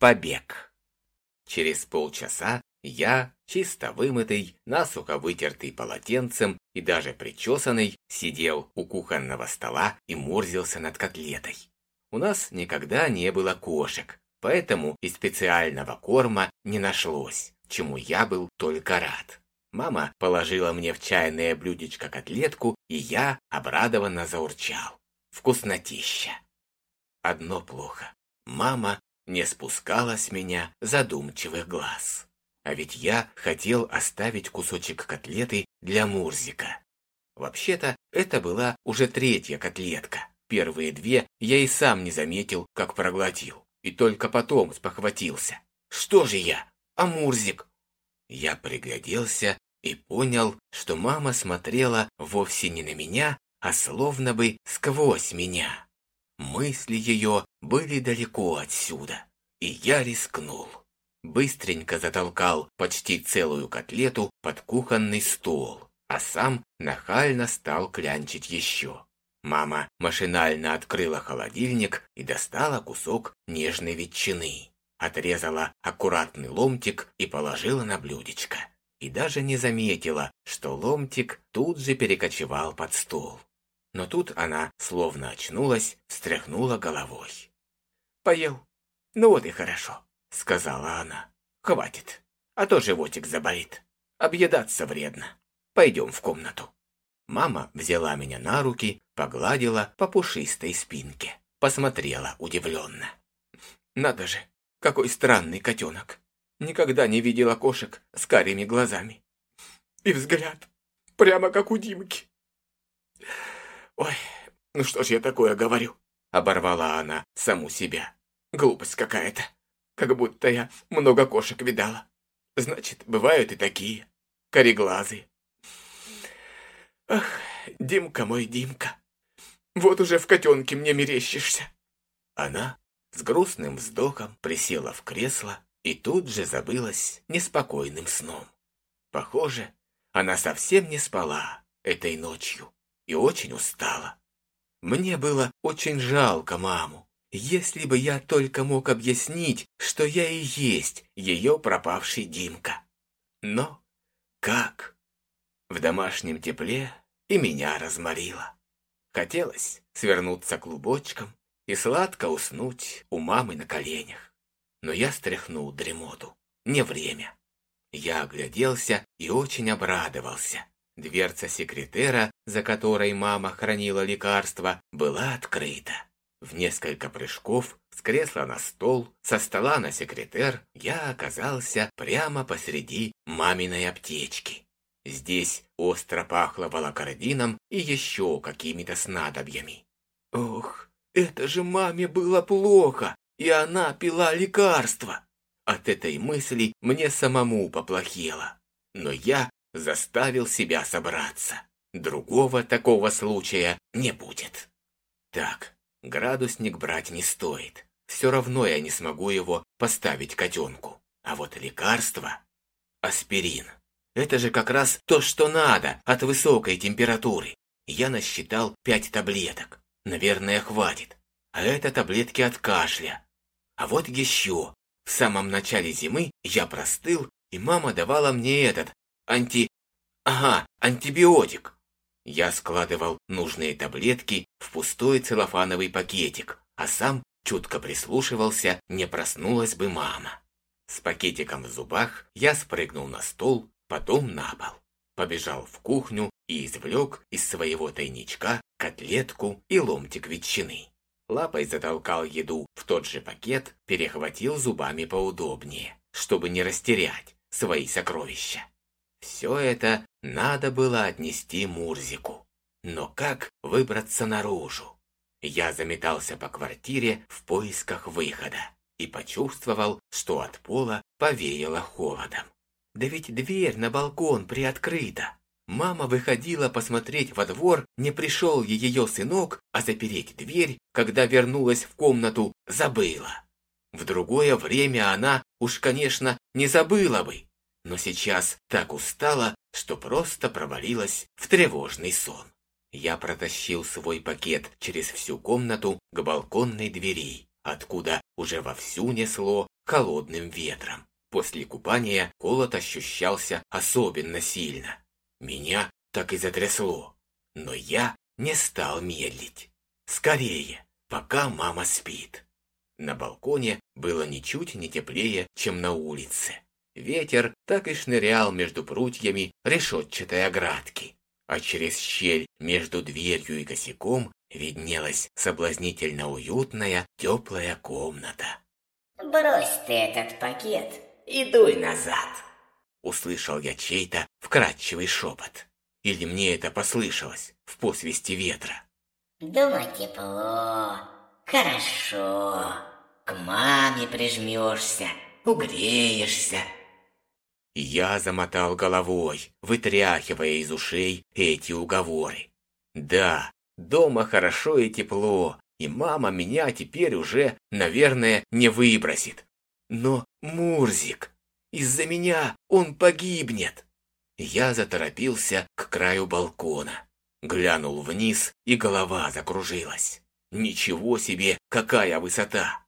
Побег. Через полчаса я, чисто вымытый, насухо вытертый полотенцем и даже причесанный, сидел у кухонного стола и мурзился над котлетой. У нас никогда не было кошек, поэтому и специального корма не нашлось, чему я был только рад. Мама положила мне в чайное блюдечко котлетку, и я обрадованно заурчал. Вкуснотища. Одно плохо. Мама не спускала с меня задумчивых глаз. А ведь я хотел оставить кусочек котлеты для Мурзика. Вообще-то, это была уже третья котлетка. Первые две я и сам не заметил, как проглотил. И только потом спохватился. Что же я? А Мурзик? Я пригляделся и понял, что мама смотрела вовсе не на меня, а словно бы сквозь меня. Мысли ее были далеко отсюда, и я рискнул. Быстренько затолкал почти целую котлету под кухонный стол, а сам нахально стал клянчить еще. Мама машинально открыла холодильник и достала кусок нежной ветчины. Отрезала аккуратный ломтик и положила на блюдечко. И даже не заметила, что ломтик тут же перекочевал под стол. Но тут она, словно очнулась, встряхнула головой. «Поел? Ну вот и хорошо», — сказала она. «Хватит, а то животик заболит. Объедаться вредно. Пойдем в комнату». Мама взяла меня на руки, погладила по пушистой спинке. Посмотрела удивленно. «Надо же, какой странный котенок. Никогда не видела кошек с карими глазами. И взгляд прямо как у Димки». «Ой, ну что ж я такое говорю?» Оборвала она саму себя. «Глупость какая-то. Как будто я много кошек видала. Значит, бывают и такие, кореглазые. Ах, Димка мой Димка, вот уже в котенке мне мерещишься». Она с грустным вздохом присела в кресло и тут же забылась неспокойным сном. Похоже, она совсем не спала этой ночью и очень устала. Мне было очень жалко маму. Если бы я только мог объяснить, что я и есть ее пропавший Димка. Но как? В домашнем тепле и меня разморило. Хотелось свернуться клубочком и сладко уснуть у мамы на коленях. Но я стряхнул дремоту. Не время. Я огляделся и очень обрадовался. Дверца секретера, за которой мама хранила лекарства, была открыта. В несколько прыжков с кресла на стол, со стола на секретер, я оказался прямо посреди маминой аптечки. Здесь остро пахло волокордином и еще какими-то снадобьями. Ох, это же маме было плохо, и она пила лекарства. От этой мысли мне самому поплохело. Но я заставил себя собраться. Другого такого случая не будет. Так, градусник брать не стоит. Все равно я не смогу его поставить котенку. А вот лекарство... Аспирин. Это же как раз то, что надо от высокой температуры. Я насчитал пять таблеток. Наверное, хватит. А это таблетки от кашля. А вот еще. В самом начале зимы я простыл, и мама давала мне этот анти... Ага, антибиотик. Я складывал нужные таблетки в пустой целлофановый пакетик, а сам чутко прислушивался, не проснулась бы мама. С пакетиком в зубах я спрыгнул на стол, потом на пол. Побежал в кухню и извлек из своего тайничка котлетку и ломтик ветчины. Лапой затолкал еду в тот же пакет, перехватил зубами поудобнее, чтобы не растерять свои сокровища. Все это надо было отнести Мурзику. Но как выбраться наружу? Я заметался по квартире в поисках выхода и почувствовал, что от пола повеяло холодом. Да ведь дверь на балкон приоткрыта. Мама выходила посмотреть во двор, не пришел ее сынок, а запереть дверь, когда вернулась в комнату, забыла. В другое время она, уж, конечно, не забыла бы, но сейчас так устала, что просто провалилась в тревожный сон. Я протащил свой пакет через всю комнату к балконной двери, откуда уже вовсю несло холодным ветром. После купания холод ощущался особенно сильно. Меня так и затрясло. Но я не стал медлить. Скорее, пока мама спит. На балконе было ничуть не теплее, чем на улице. Ветер так и шнырял между прутьями решетчатой оградки, а через щель между дверью и косяком виднелась соблазнительно уютная теплая комната. «Брось ты этот пакет и дуй назад!» Услышал я чей-то вкрадчивый шепот. Или мне это послышалось в посвисте ветра? «Дома тепло, хорошо, к маме прижмешься, угреешься». Я замотал головой, вытряхивая из ушей эти уговоры. Да, дома хорошо и тепло, и мама меня теперь уже, наверное, не выбросит. Но Мурзик, из-за меня он погибнет. Я заторопился к краю балкона. Глянул вниз, и голова закружилась. Ничего себе, какая высота!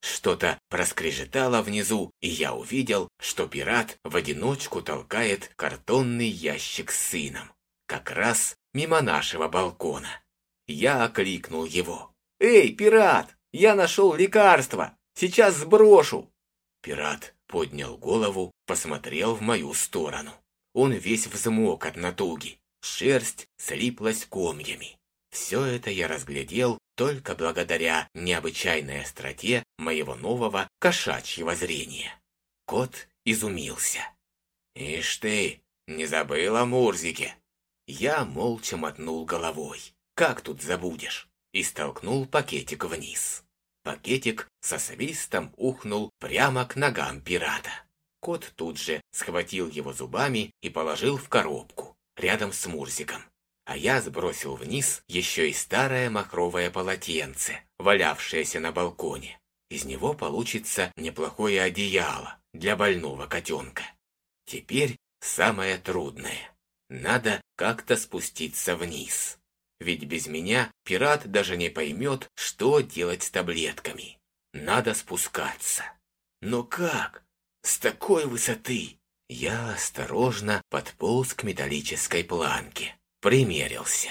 Что-то проскрежетало внизу, и я увидел, что пират в одиночку толкает картонный ящик с сыном. Как раз мимо нашего балкона. Я окликнул его. «Эй, пират, я нашел лекарство! Сейчас сброшу!» Пират поднял голову, посмотрел в мою сторону. Он весь взмок от натуги. Шерсть слиплась комьями. Все это я разглядел только благодаря необычайной остроте моего нового кошачьего зрения. Кот изумился. «Ишь ты, не забыл о Мурзике?» Я молча мотнул головой. «Как тут забудешь?» И столкнул пакетик вниз. Пакетик со свистом ухнул прямо к ногам пирата. Кот тут же схватил его зубами и положил в коробку, рядом с Мурзиком. А я сбросил вниз еще и старое махровое полотенце, валявшееся на балконе. Из него получится неплохое одеяло для больного котенка. Теперь самое трудное. Надо как-то спуститься вниз. Ведь без меня пират даже не поймет, что делать с таблетками. Надо спускаться. Но как? С такой высоты? Я осторожно подполз к металлической планке. Примерился.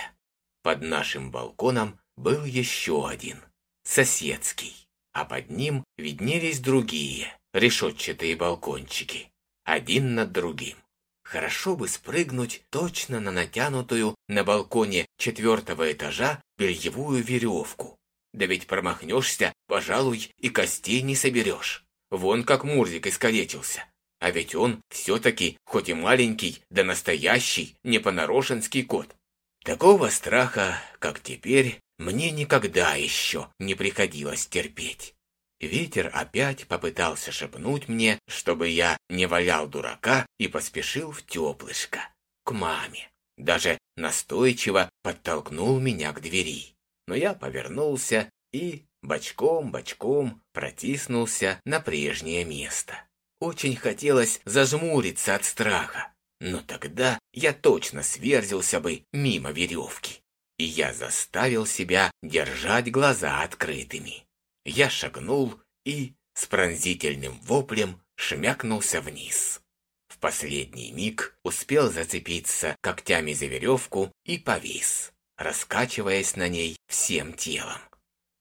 Под нашим балконом был еще один, соседский, а под ним виднелись другие, решетчатые балкончики, один над другим. Хорошо бы спрыгнуть точно на натянутую на балконе четвертого этажа бельевую веревку. Да ведь промахнешься, пожалуй, и костей не соберешь. Вон как Мурзик искалечился. А ведь он все-таки, хоть и маленький, да настоящий, не понарошенский кот. Такого страха, как теперь, мне никогда еще не приходилось терпеть. Ветер опять попытался шепнуть мне, чтобы я не валял дурака и поспешил в теплышко, к маме. Даже настойчиво подтолкнул меня к двери. Но я повернулся и бочком-бочком протиснулся на прежнее место. Очень хотелось зажмуриться от страха, но тогда я точно сверзился бы мимо веревки. И я заставил себя держать глаза открытыми. Я шагнул и с пронзительным воплем шмякнулся вниз. В последний миг успел зацепиться когтями за веревку и повис, раскачиваясь на ней всем телом.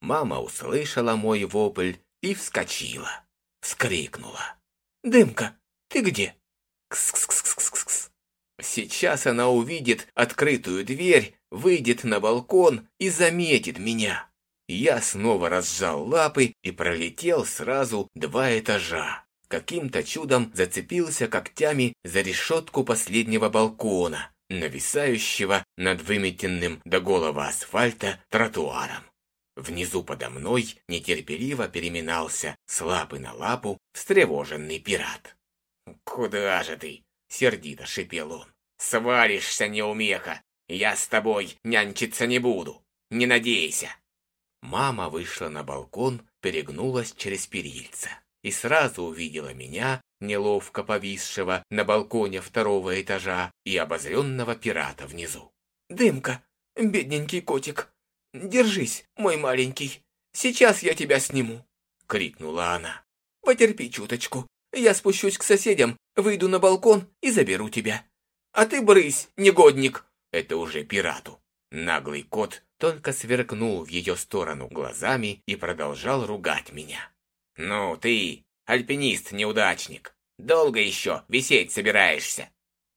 Мама услышала мой вопль и вскочила, вскрикнула. «Дымка, ты где?» Кс-кс-кс-кс-кс. Сейчас она увидит открытую дверь, выйдет на балкон и заметит меня. Я снова разжал лапы и пролетел сразу два этажа. Каким-то чудом зацепился когтями за решетку последнего балкона, нависающего над выметенным до голого асфальта тротуаром. Внизу подо мной нетерпеливо переминался с лапы на лапу встревоженный пират. «Куда же ты?» — сердито шипел он. «Сваришься, неумеха! Я с тобой нянчиться не буду! Не надейся!» Мама вышла на балкон, перегнулась через перильца и сразу увидела меня, неловко повисшего на балконе второго этажа и обозренного пирата внизу. «Дымка, бедненький котик, держись, мой маленький, сейчас я тебя сниму!» — крикнула она. Потерпи чуточку. Я спущусь к соседям, выйду на балкон и заберу тебя. А ты брысь, негодник!» Это уже пирату. Наглый кот только сверкнул в ее сторону глазами и продолжал ругать меня. «Ну ты, альпинист-неудачник, долго еще висеть собираешься?»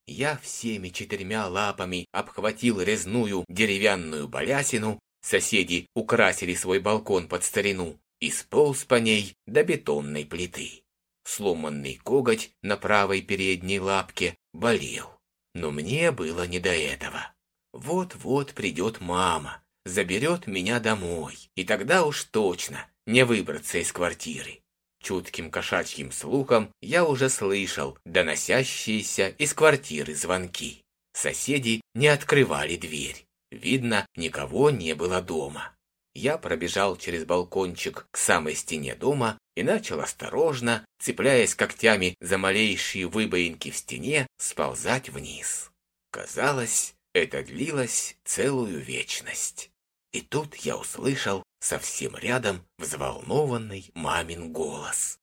Я всеми четырьмя лапами обхватил резную деревянную балясину, соседи украсили свой балкон под старину, и сполз по ней до бетонной плиты. Сломанный коготь на правой передней лапке болел, но мне было не до этого. Вот-вот придет мама, заберет меня домой, и тогда уж точно не выбраться из квартиры. Чутким кошачьим слухом я уже слышал доносящиеся из квартиры звонки. Соседи не открывали дверь. Видно, никого не было дома. Я пробежал через балкончик к самой стене дома и начал осторожно, цепляясь когтями за малейшие выбоинки в стене, сползать вниз. Казалось, это длилось целую вечность. И тут я услышал совсем рядом взволнованный мамин голос.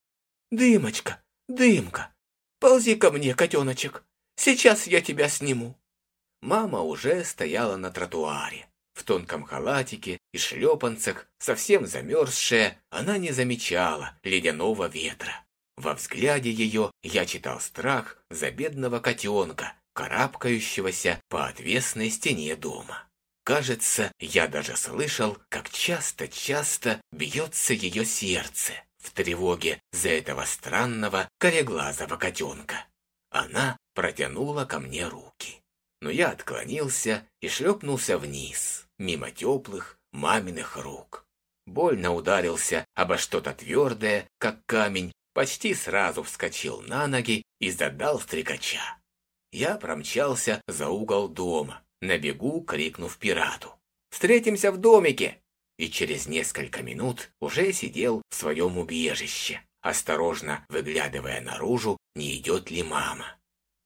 «Дымочка, дымка, ползи ко мне, котеночек, сейчас я тебя сниму». Мама уже стояла на тротуаре. В тонком халатике и шлепанцах, совсем замерзшая, она не замечала ледяного ветра. Во взгляде ее я читал страх за бедного котенка, карабкающегося по отвесной стене дома. Кажется, я даже слышал, как часто-часто бьется ее сердце в тревоге за этого странного кореглазого котенка. Она протянула ко мне руки. Но я отклонился и шлепнулся вниз, мимо теплых маминых рук. Больно ударился обо что-то твердое, как камень, почти сразу вскочил на ноги и задал стрекача. Я промчался за угол дома, на бегу крикнув пирату. «Встретимся в домике!» И через несколько минут уже сидел в своем убежище, осторожно выглядывая наружу, не идет ли мама.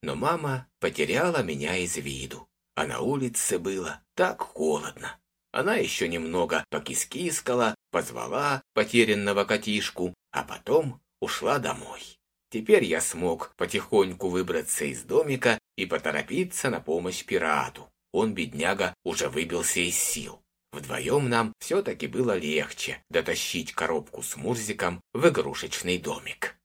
Но мама потеряла меня из виду, а на улице было так холодно. Она еще немного покискискала, позвала потерянного котишку, а потом ушла домой. Теперь я смог потихоньку выбраться из домика и поторопиться на помощь пирату он, бедняга, уже выбился из сил. Вдвоем нам все-таки было легче дотащить коробку с Мурзиком в игрушечный домик.